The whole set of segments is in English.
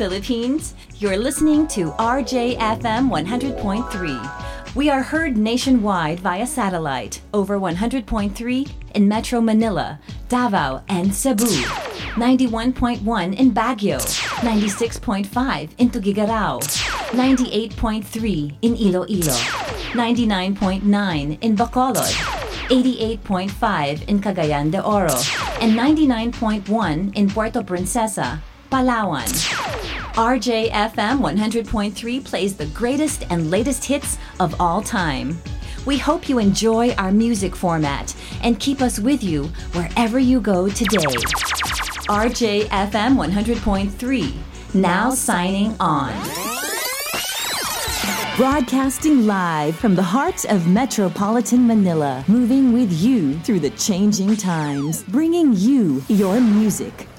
Philippines. You're listening to RJFM 100.3. We are heard nationwide via satellite over 100.3 in Metro Manila, Davao, and Cebu, 91.1 in Baguio, 96.5 in Tuguegarao, 98.3 in Iloilo, 99.9 in Bacolod, 88.5 in Cagayan de Oro, and 99.1 in Puerto Princesa, Palawan. RJFM 100.3 plays the greatest and latest hits of all time. We hope you enjoy our music format and keep us with you wherever you go today. RJFM 100.3, now signing on. Broadcasting live from the heart of metropolitan Manila, moving with you through the changing times, bringing you your music,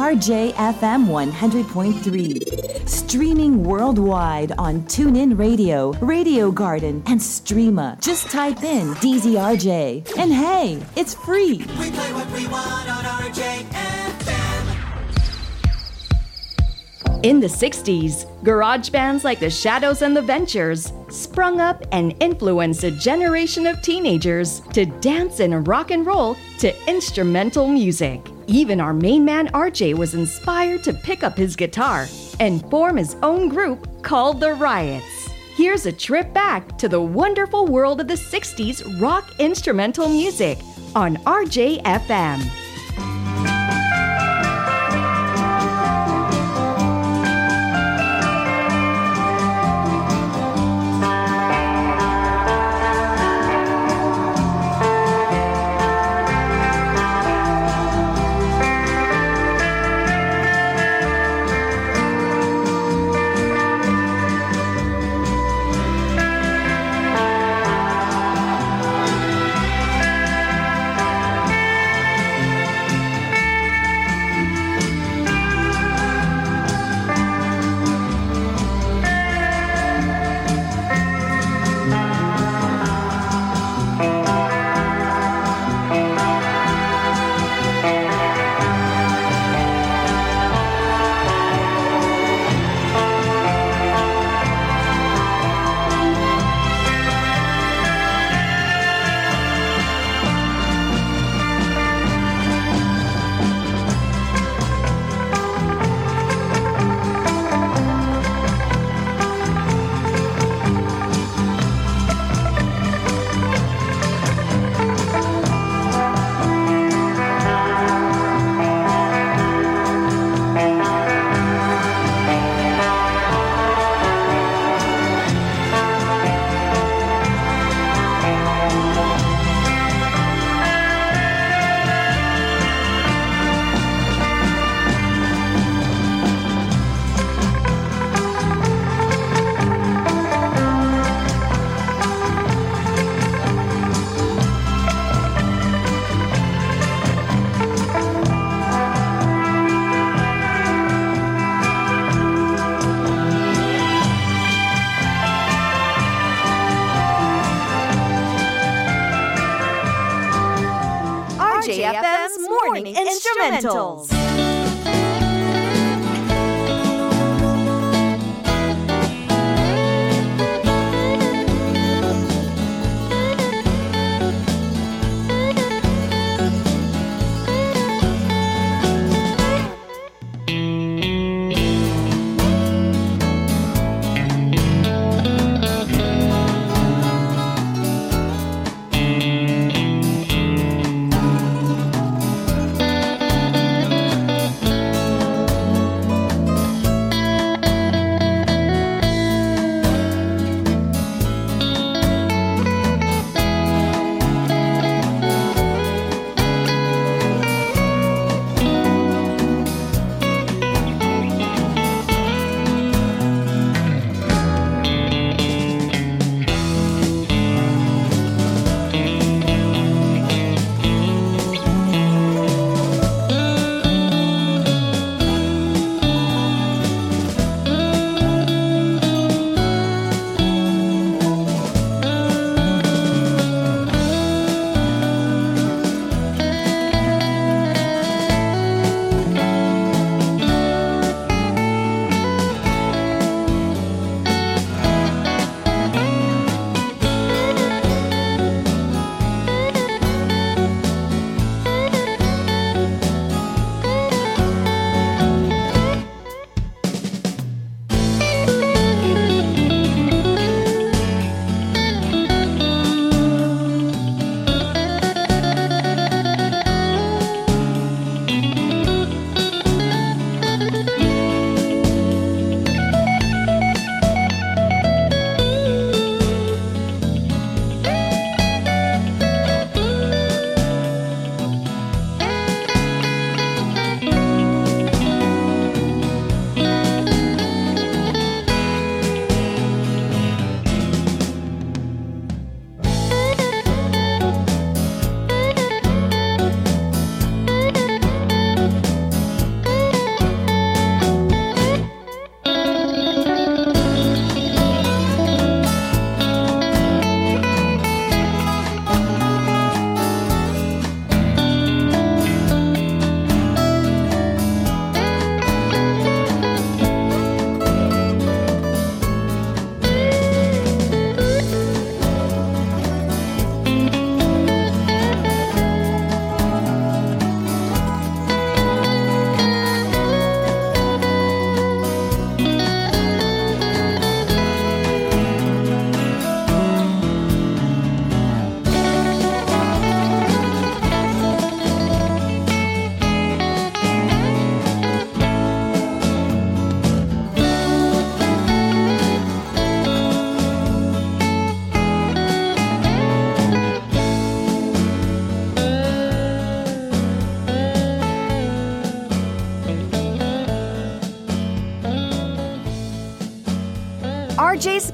RJFM 100.3. Streaming worldwide on TuneIn Radio, Radio Garden, and Streema. Just type in DZRJ. And hey, it's free. We play what we want on RJFM. In the 60s, garage bands like the Shadows and the Ventures sprung up and influenced a generation of teenagers to dance and rock and roll to instrumental music. Even our main man RJ was inspired to pick up his guitar and form his own group called the Riots. Here's a trip back to the wonderful world of the 60s rock instrumental music on RJFM.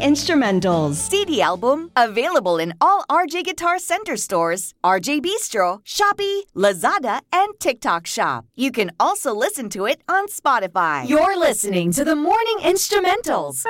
Instrumentals. CD album, available in all RJ Guitar Center stores, RJ Bistro, Shopee, Lazada, and TikTok Shop. You can also listen to it on Spotify. You're listening to the Morning Instrumentals.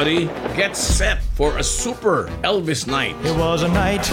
Everybody. Get set for a super Elvis night It was a night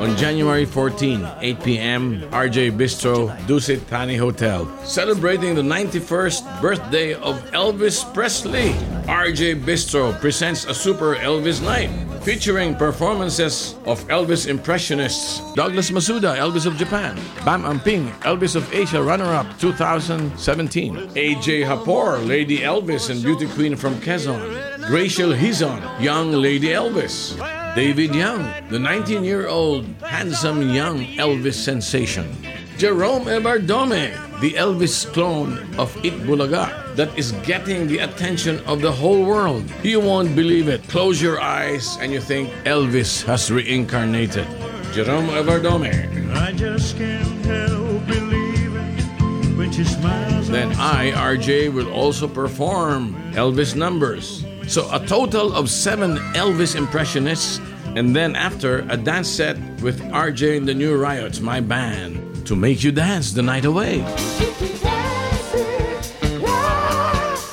on January 14, 8 p.m., RJ Bistro, Dusit Thani Hotel. Celebrating the 91st birthday of Elvis Presley. RJ Bistro presents a super Elvis night featuring performances of Elvis impressionists Douglas Masuda, Elvis of Japan, Bam Amping, Elvis of Asia runner-up 2017, AJ Hapor, Lady Elvis and Beauty Queen from Quezon, Rachel Hizon, Young Lady Elvis, David Young, the 19-year-old handsome young Elvis sensation, Jerome Evardome, the Elvis clone of Eat Bulaga that is getting the attention of the whole world. You won't believe it. Close your eyes and you think Elvis has reincarnated. Jerome Evardome. I just can't help believing when she smiles. Then I, RJ, will also perform Elvis numbers. So a total of seven Elvis impressionists, and then after a dance set with RJ and the New Riots, my band, to make you dance the night away.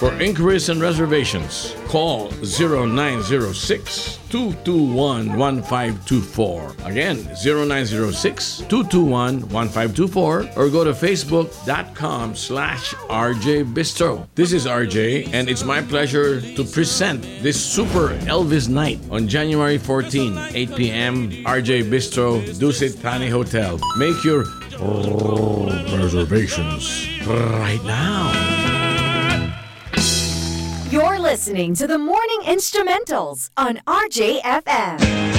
For inquiries and reservations, call 0906 221 1524. Again, 0906 221 1524 or go to facebook.com slash RJ Bistro. This is RJ and it's my pleasure to present this super Elvis night on January 14, 8 p.m. RJ Bistro, Dusit Thani Hotel. Make your reservations right now. You're listening to the Morning Instrumentals on RJFM.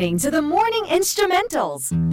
Listening to the Morning Instrumentals.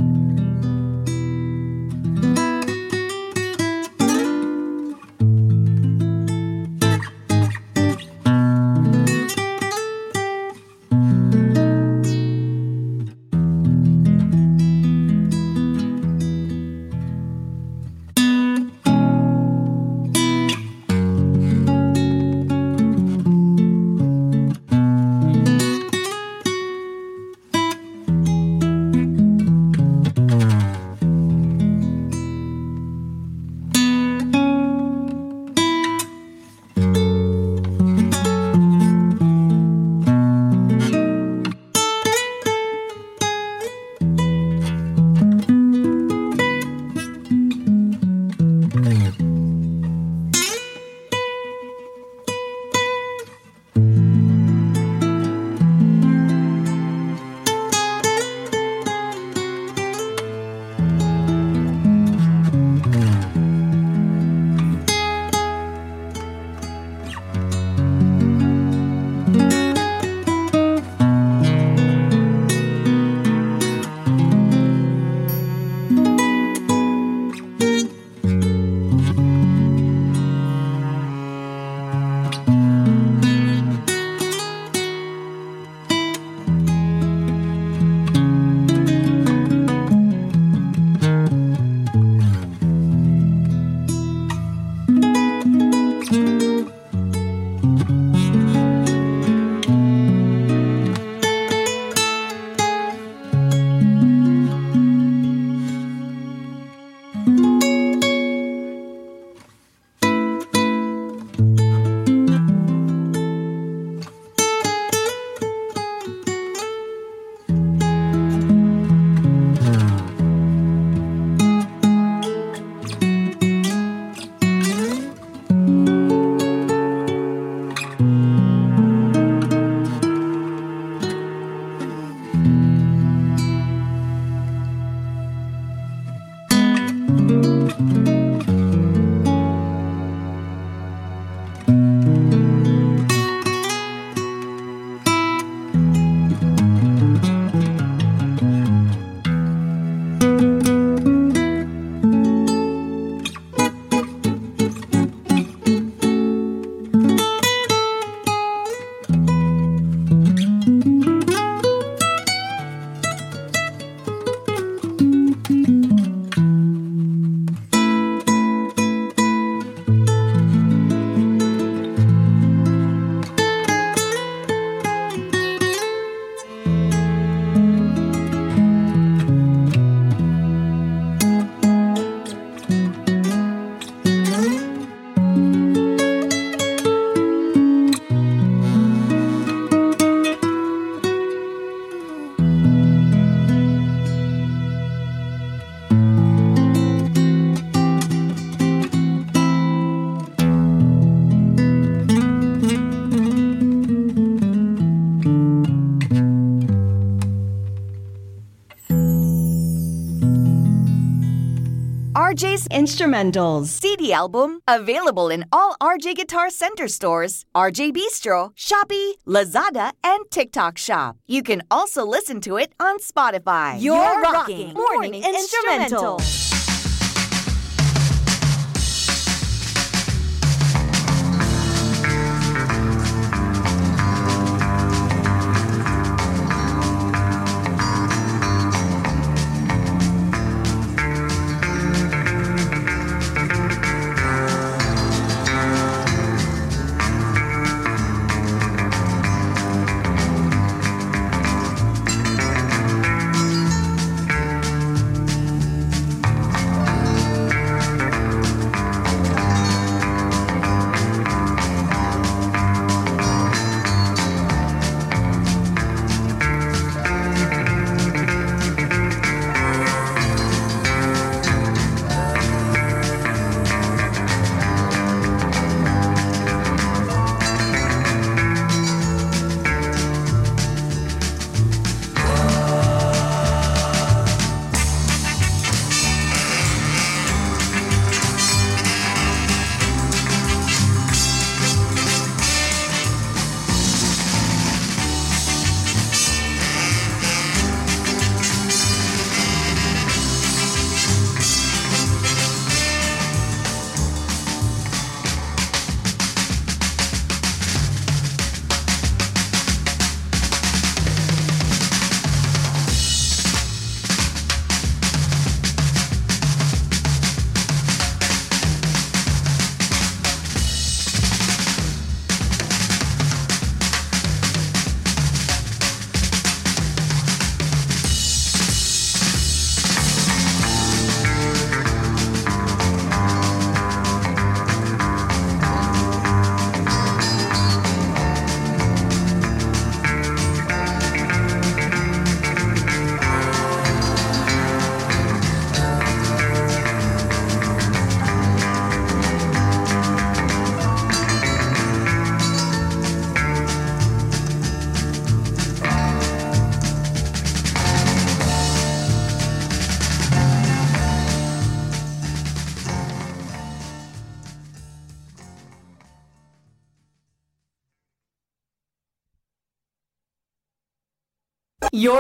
Instrumentals. CD album available in all RJ Guitar Center stores, RJ Bistro, Shopee, Lazada, and TikTok Shop. You can also listen to it on Spotify. You're rocking Morning Instrumental. You're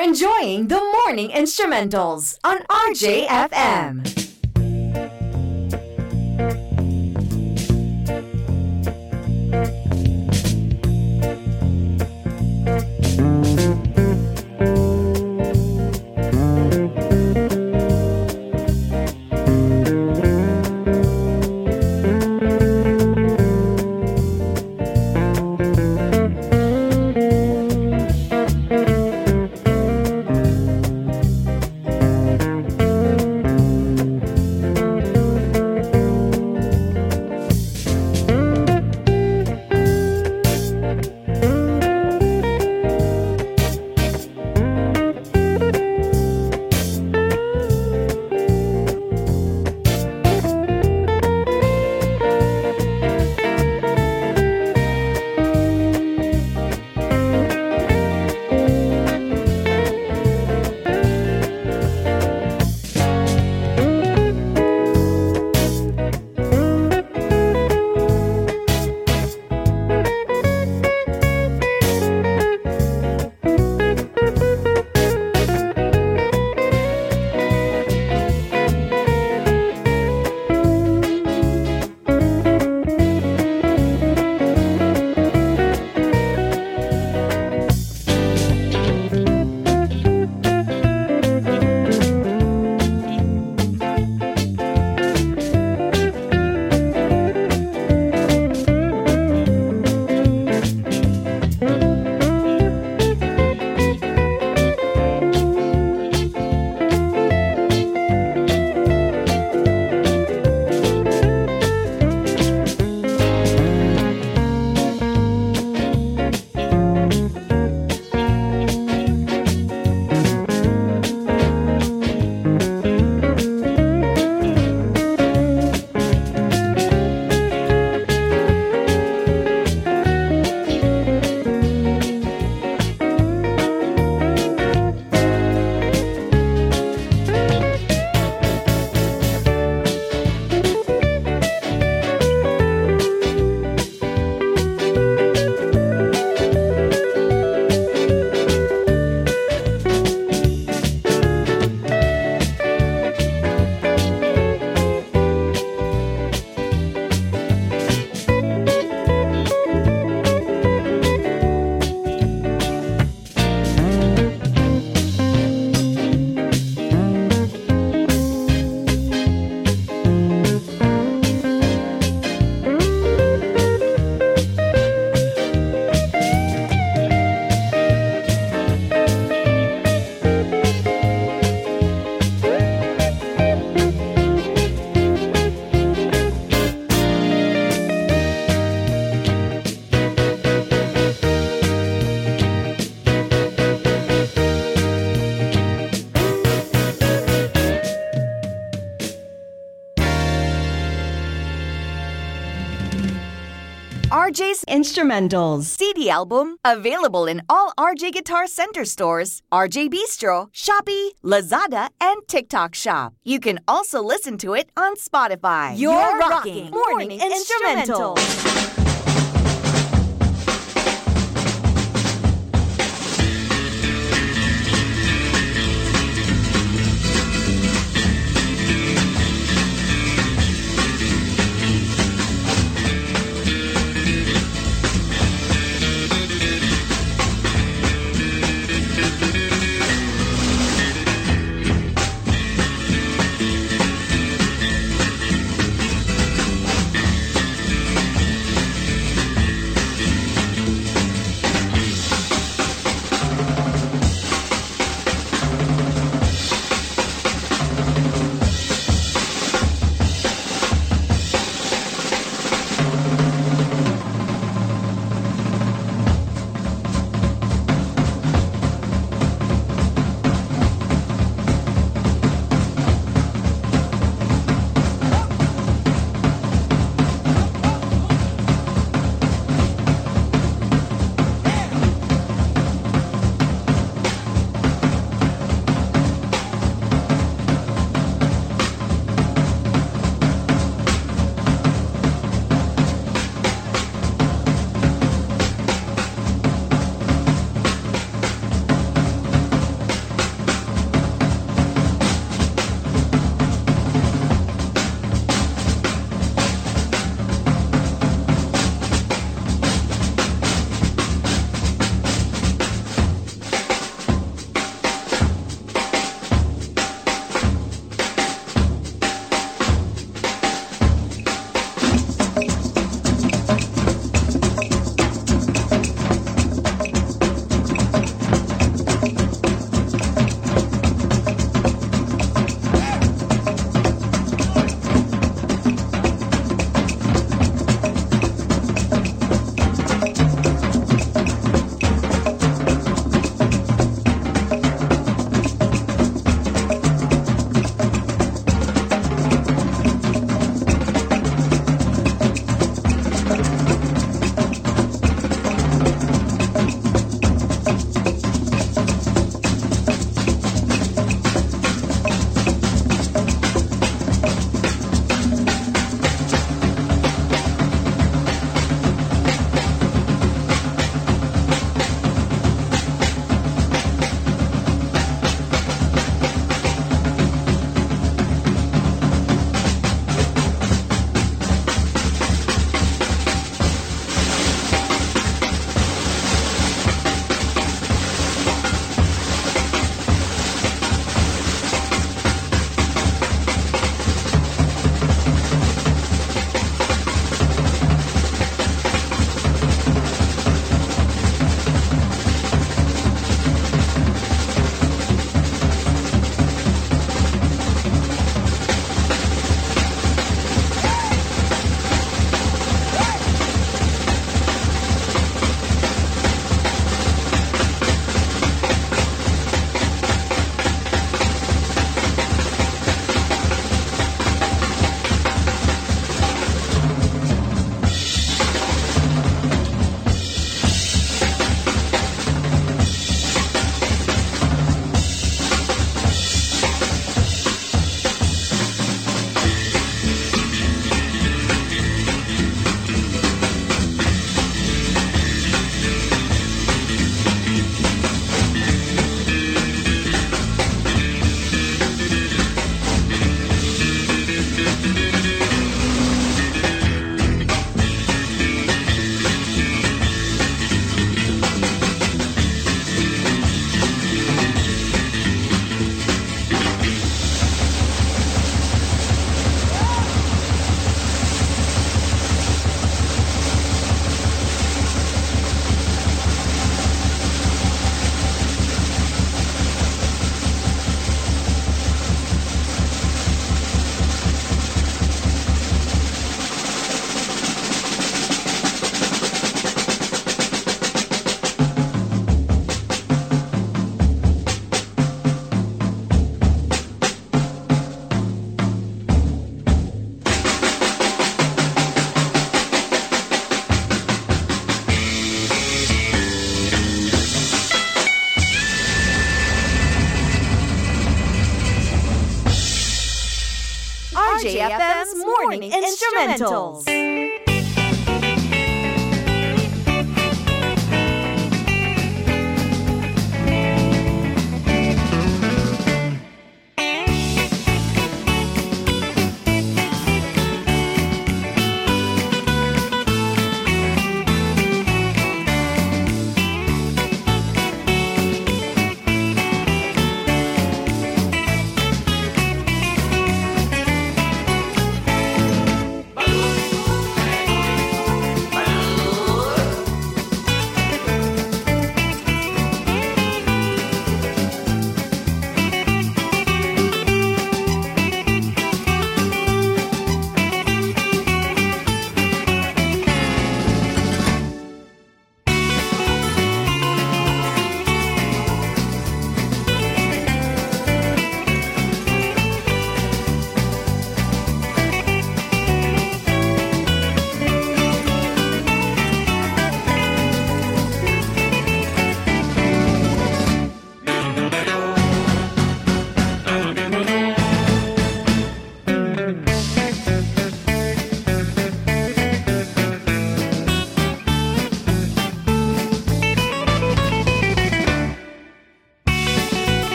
enjoying the morning instrumentals on RJFM. RJ's Instrumentals. CD album available in all RJ Guitar Center stores, RJ Bistro, Shopee, Lazada, and TikTok Shop. You can also listen to it on Spotify. You're rocking Morning Instrumentals. RJFM's Morning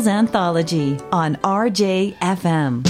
Angels Anthology on RJFM.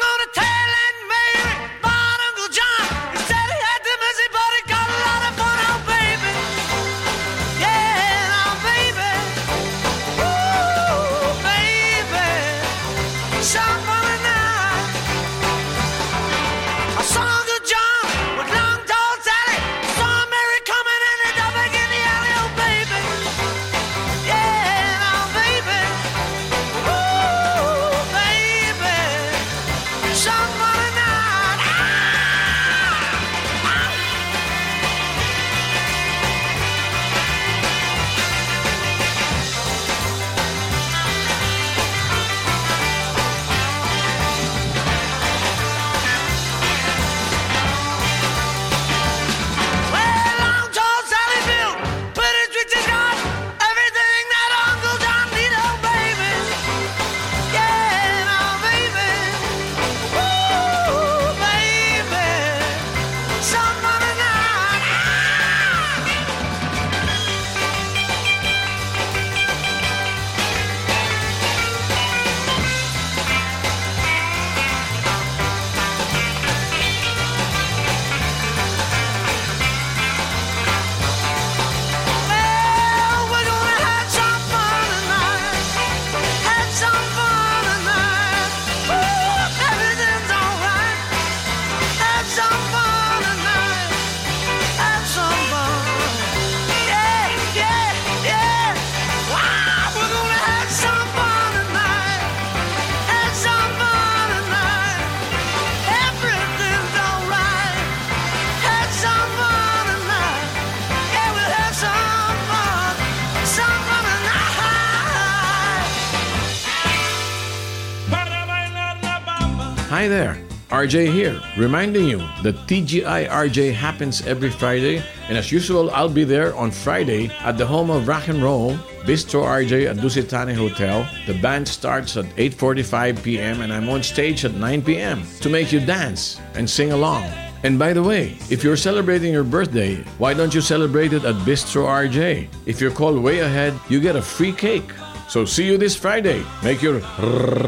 Hi there, RJ here, reminding you that TGI RJ happens every Friday, and as usual, I'll be there on Friday at the home of rock and roll, Bistro RJ at Dusit Thani Hotel. The band starts at 8:45 p.m. and I'm on stage at 9 p.m. to make you dance and sing along. And by the way, if you're celebrating your birthday, why don't you celebrate it at Bistro RJ? If you're called way ahead, you get a free cake. So see you this Friday. Make your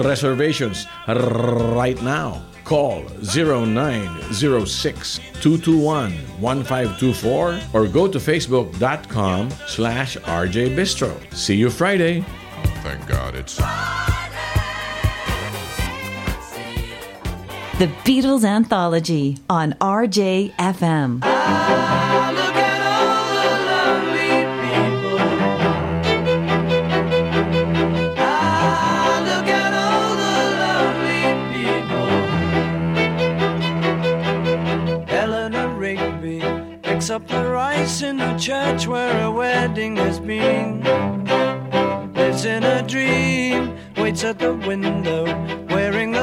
reservations right now. Call 0906 221 1524 or go to facebook.com slash RJ Bistro. See you Friday. Thank God it's. The Beatles Anthology on RJFM. Look at all the lovely people. Look at all the lovely people. Eleanor Rigby picks up the rice in the church where a wedding has been. Lives in a dream, waits at the window,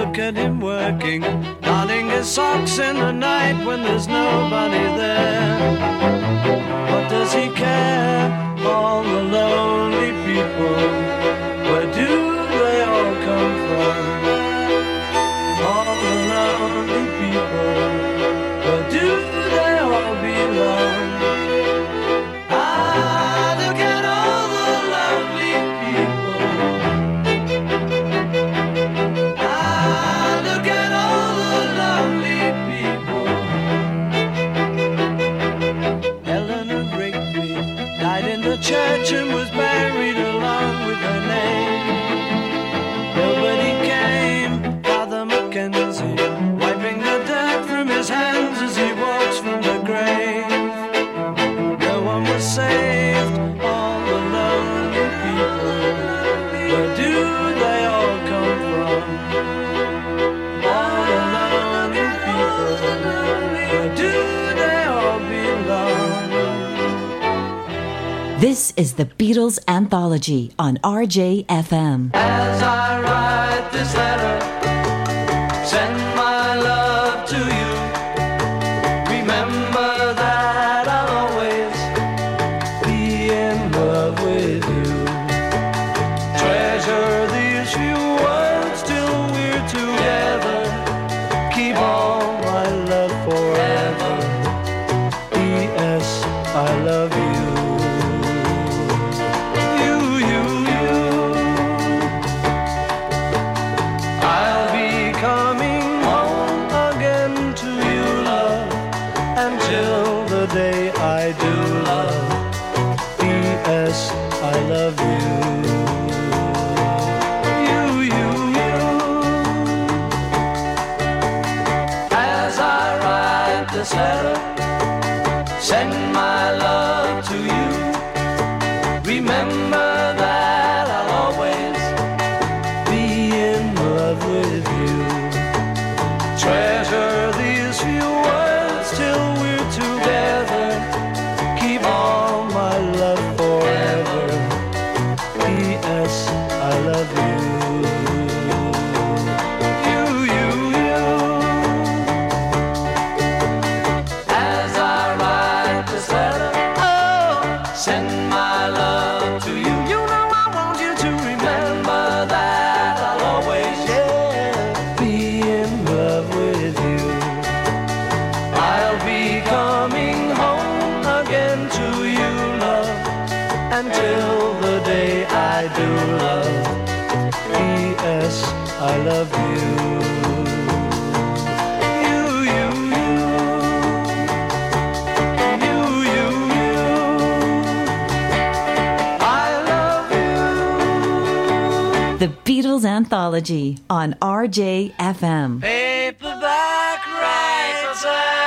Look at him working, darning his socks in the night when there's nobody there. What does he care? All the lonely people. Where do This is the Beatles Anthology on RJFM. As I write this letter, The Beatles Anthology on RJFM. Paperback writer.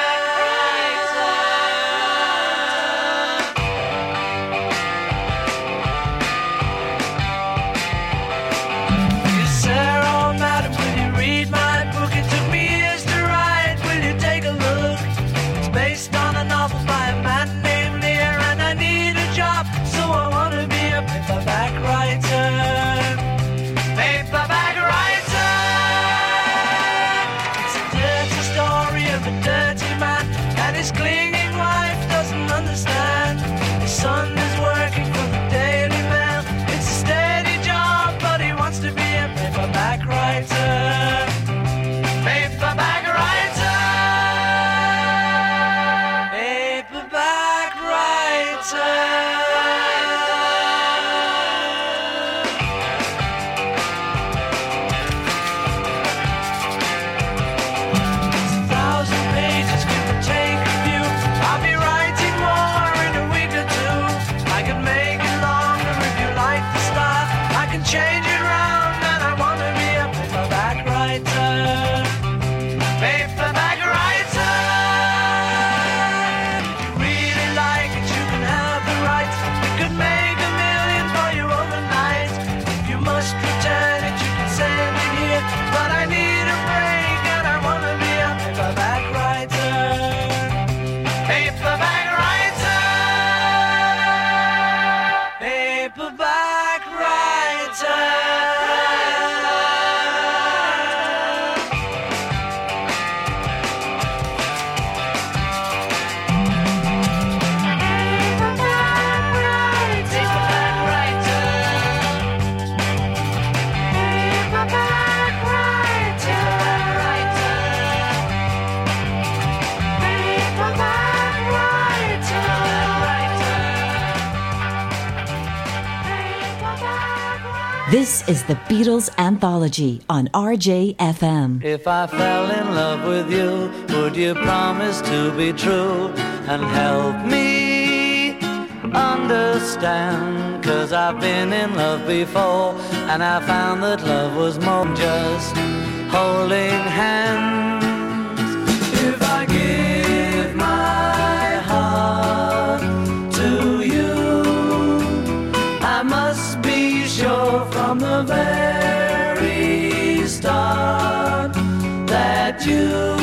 This is the Beatles Anthology on RJFM. If I fell in love with you, would you promise to be true and help me understand? Cause I've been in love before and I found that love was more than just holding hands. From the very start that you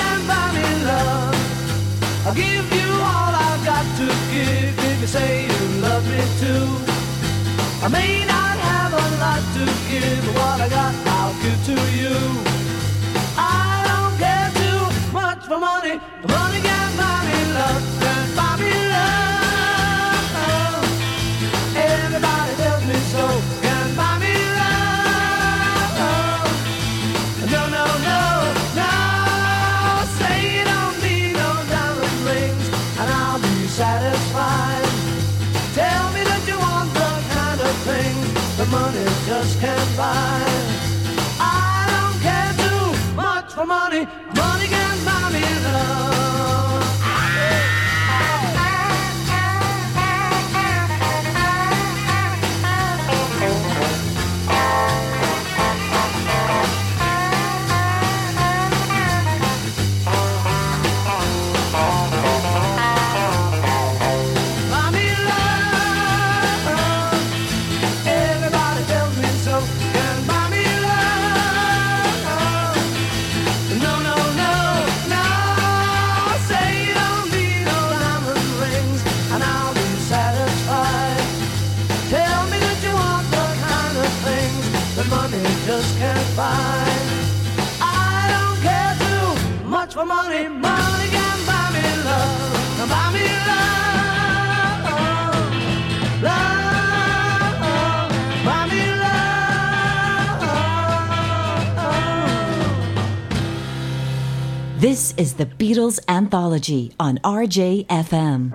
I'll give you all I've got to give if you say you love me too. I may not have a lot to give, but I got give to you. I don't care too much for money, money can't buy me love, can't buy me love. Everybody tells me so, money just can't buy. I don't care too much for money. Money can buy me love. This is the Beatles Anthology on RJFM.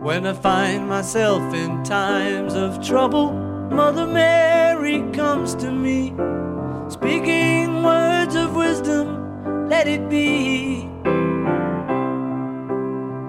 When I find myself in times of trouble, Mother Mary comes to me, speaking words of wisdom, let it be.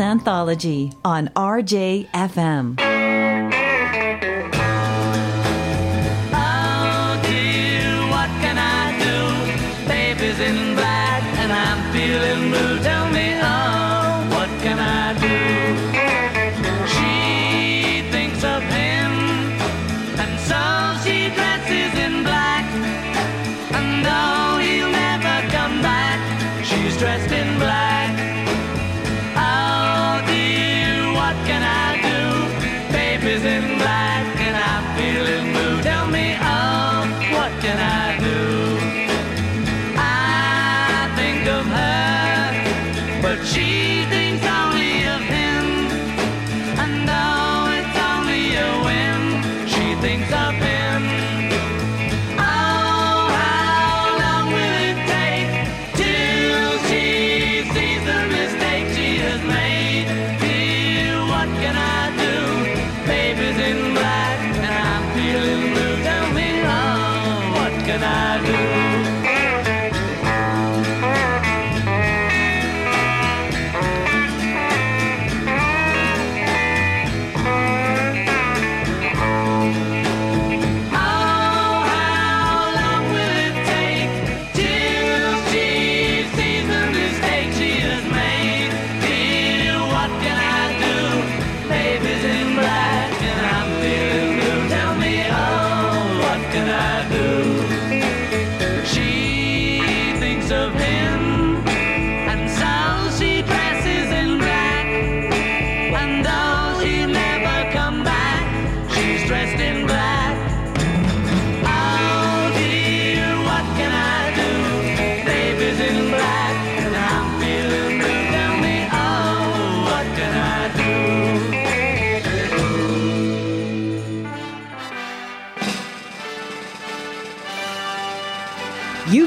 Anthology on RJFM. Tell me all, what can I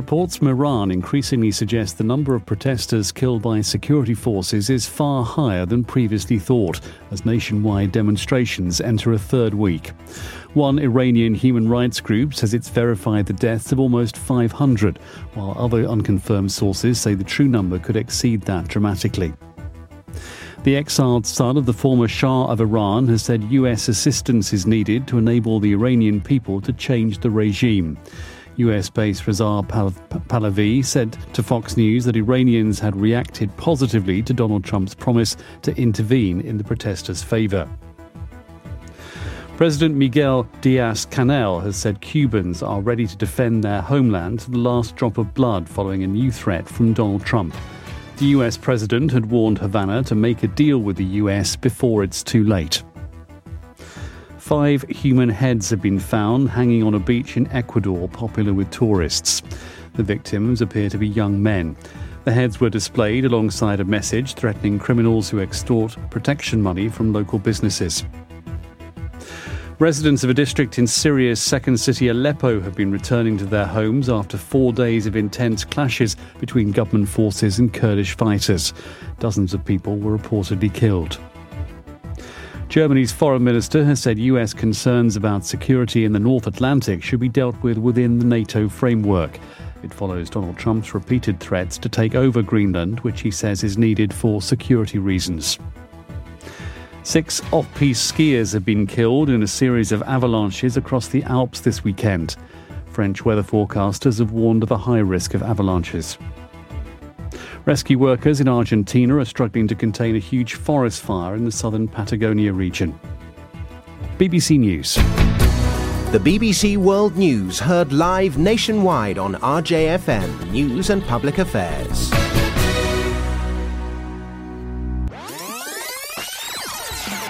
Reports from Iran increasingly suggest the number of protesters killed by security forces is far higher than previously thought as nationwide demonstrations enter a third week. One Iranian human rights group says it's verified the deaths of almost 500, while other unconfirmed sources say the true number could exceed that dramatically. The exiled son of the former Shah of Iran has said US assistance is needed to enable the Iranian people to change the regime. US based Reza Pahlavi said to Fox News that Iranians had reacted positively to Donald Trump's promise to intervene in the protesters' favour. President Miguel Diaz Canel has said Cubans are ready to defend their homeland to the last drop of blood following a new threat from Donald Trump. The US president had warned Havana to make a deal with the US before it's too late. Five human heads have been found hanging on a beach in Ecuador, popular with tourists. The victims appear to be young men. The heads were displayed alongside a message threatening criminals who extort protection money from local businesses. Residents of a district in Syria's second city, Aleppo, have been returning to their homes after four days of intense clashes between government forces and Kurdish fighters. Dozens of people were reportedly killed. Germany's foreign minister has said US concerns about security in the North Atlantic should be dealt with within the NATO framework. It follows Donald Trump's repeated threats to take over Greenland, which he says is needed for security reasons. Six off piste skiers have been killed in a series of avalanches across the Alps this weekend. French weather forecasters have warned of a high risk of avalanches. Rescue workers in Argentina are struggling to contain a huge forest fire in the southern Patagonia region. BBC News. The BBC World News heard live nationwide on RJFM News and Public Affairs.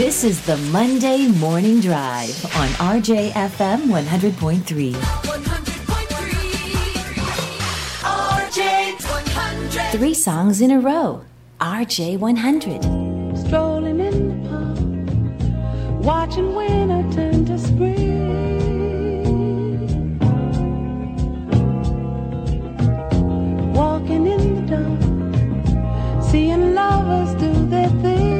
This is the Monday Morning Drive on RJFM 100.3. 100.3 RJ 100 Three songs in a row. RJ 100. strolling in the park, watching winter turn to spring. Walking in the dark, seeing lovers do their thing.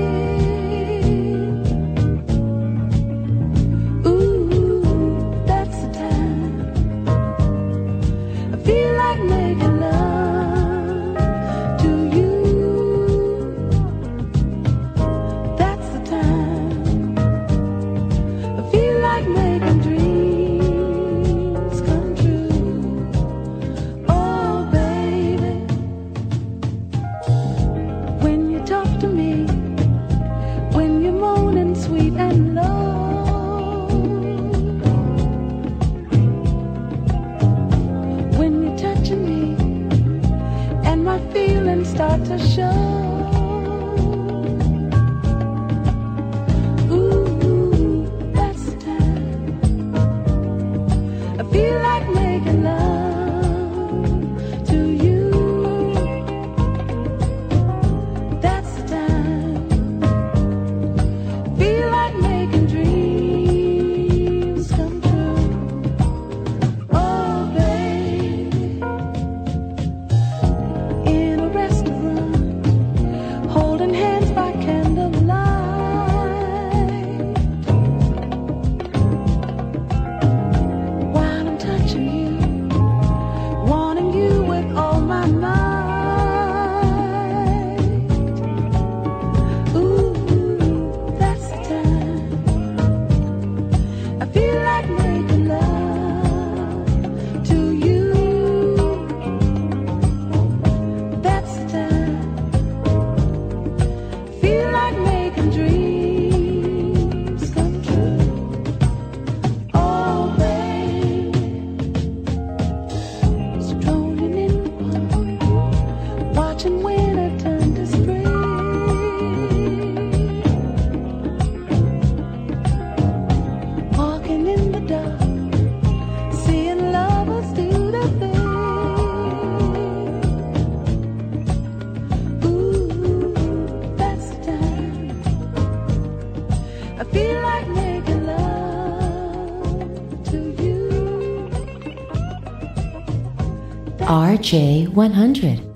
Start to show. RJ100.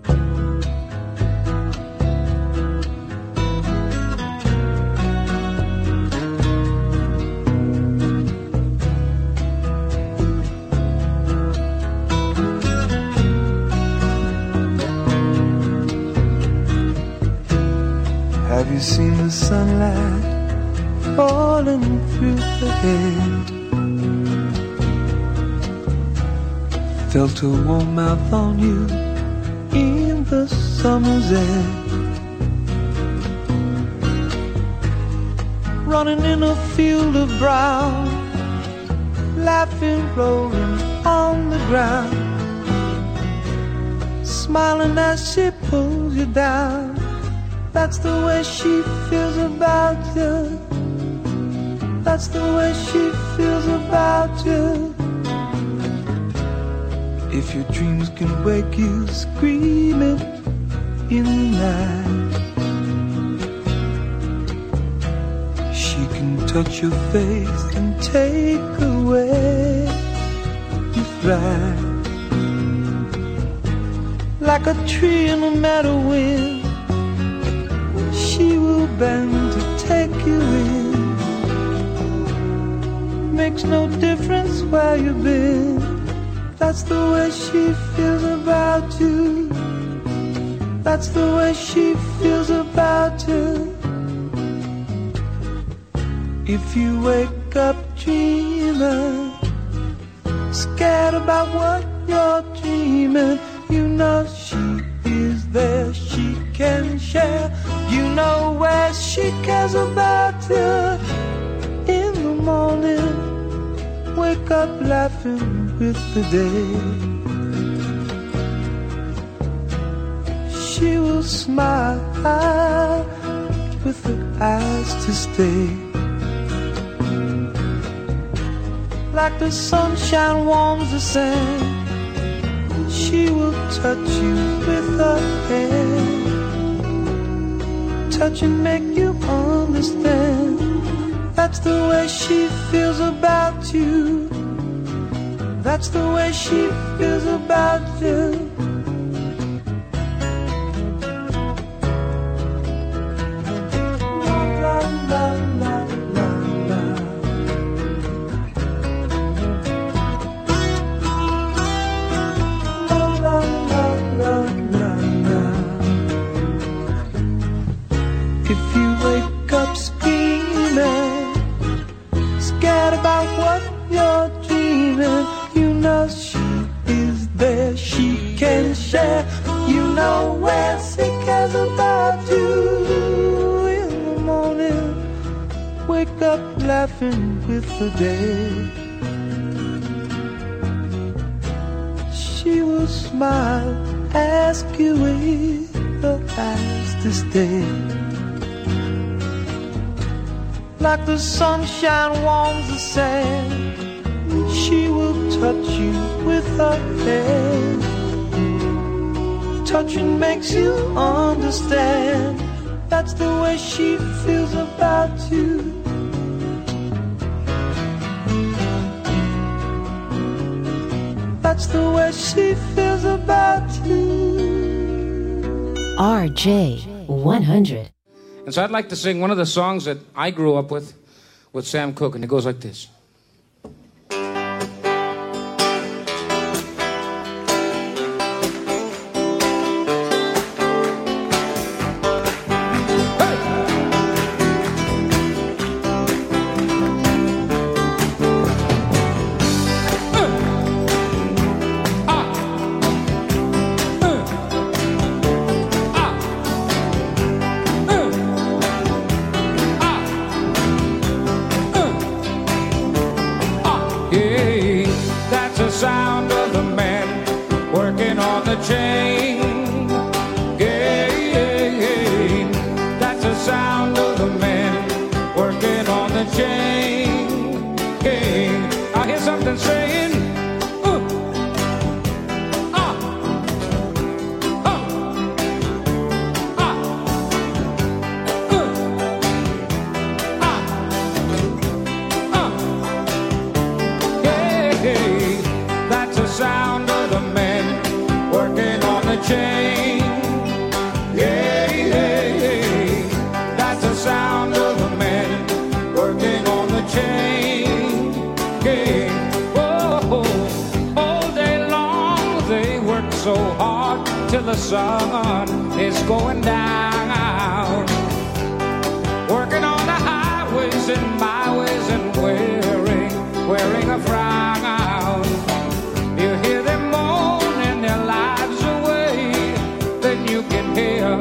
She pulls you down. That's the way she feels about you. That's the way she feels about you. If your dreams can wake you screaming in the night, she can touch your face and take away your fright. Like a tree in a meadow wind she will bend to take you in. Makes no difference where you've been. That's the way she feels about you. That's the way she feels about you. If you wake up dreaming, scared about what you're dreaming, you know she is there. She can share. You know where she cares about you. In the morning, wake up laughing with the day. She will smile with her eyes to stay. Like the sunshine warms the sand, she will touch you with her hand touch and make you understand. That's the way she feels about you. That's the way she feels about you. To stay like the sunshine warms the sand. She will touch you with her hand. Touching makes you understand. That's the way she feels about you. That's the way she feels about you. RJ100. And so I'd like to sing one of the songs that I grew up with, with Sam Cooke, and it goes like this.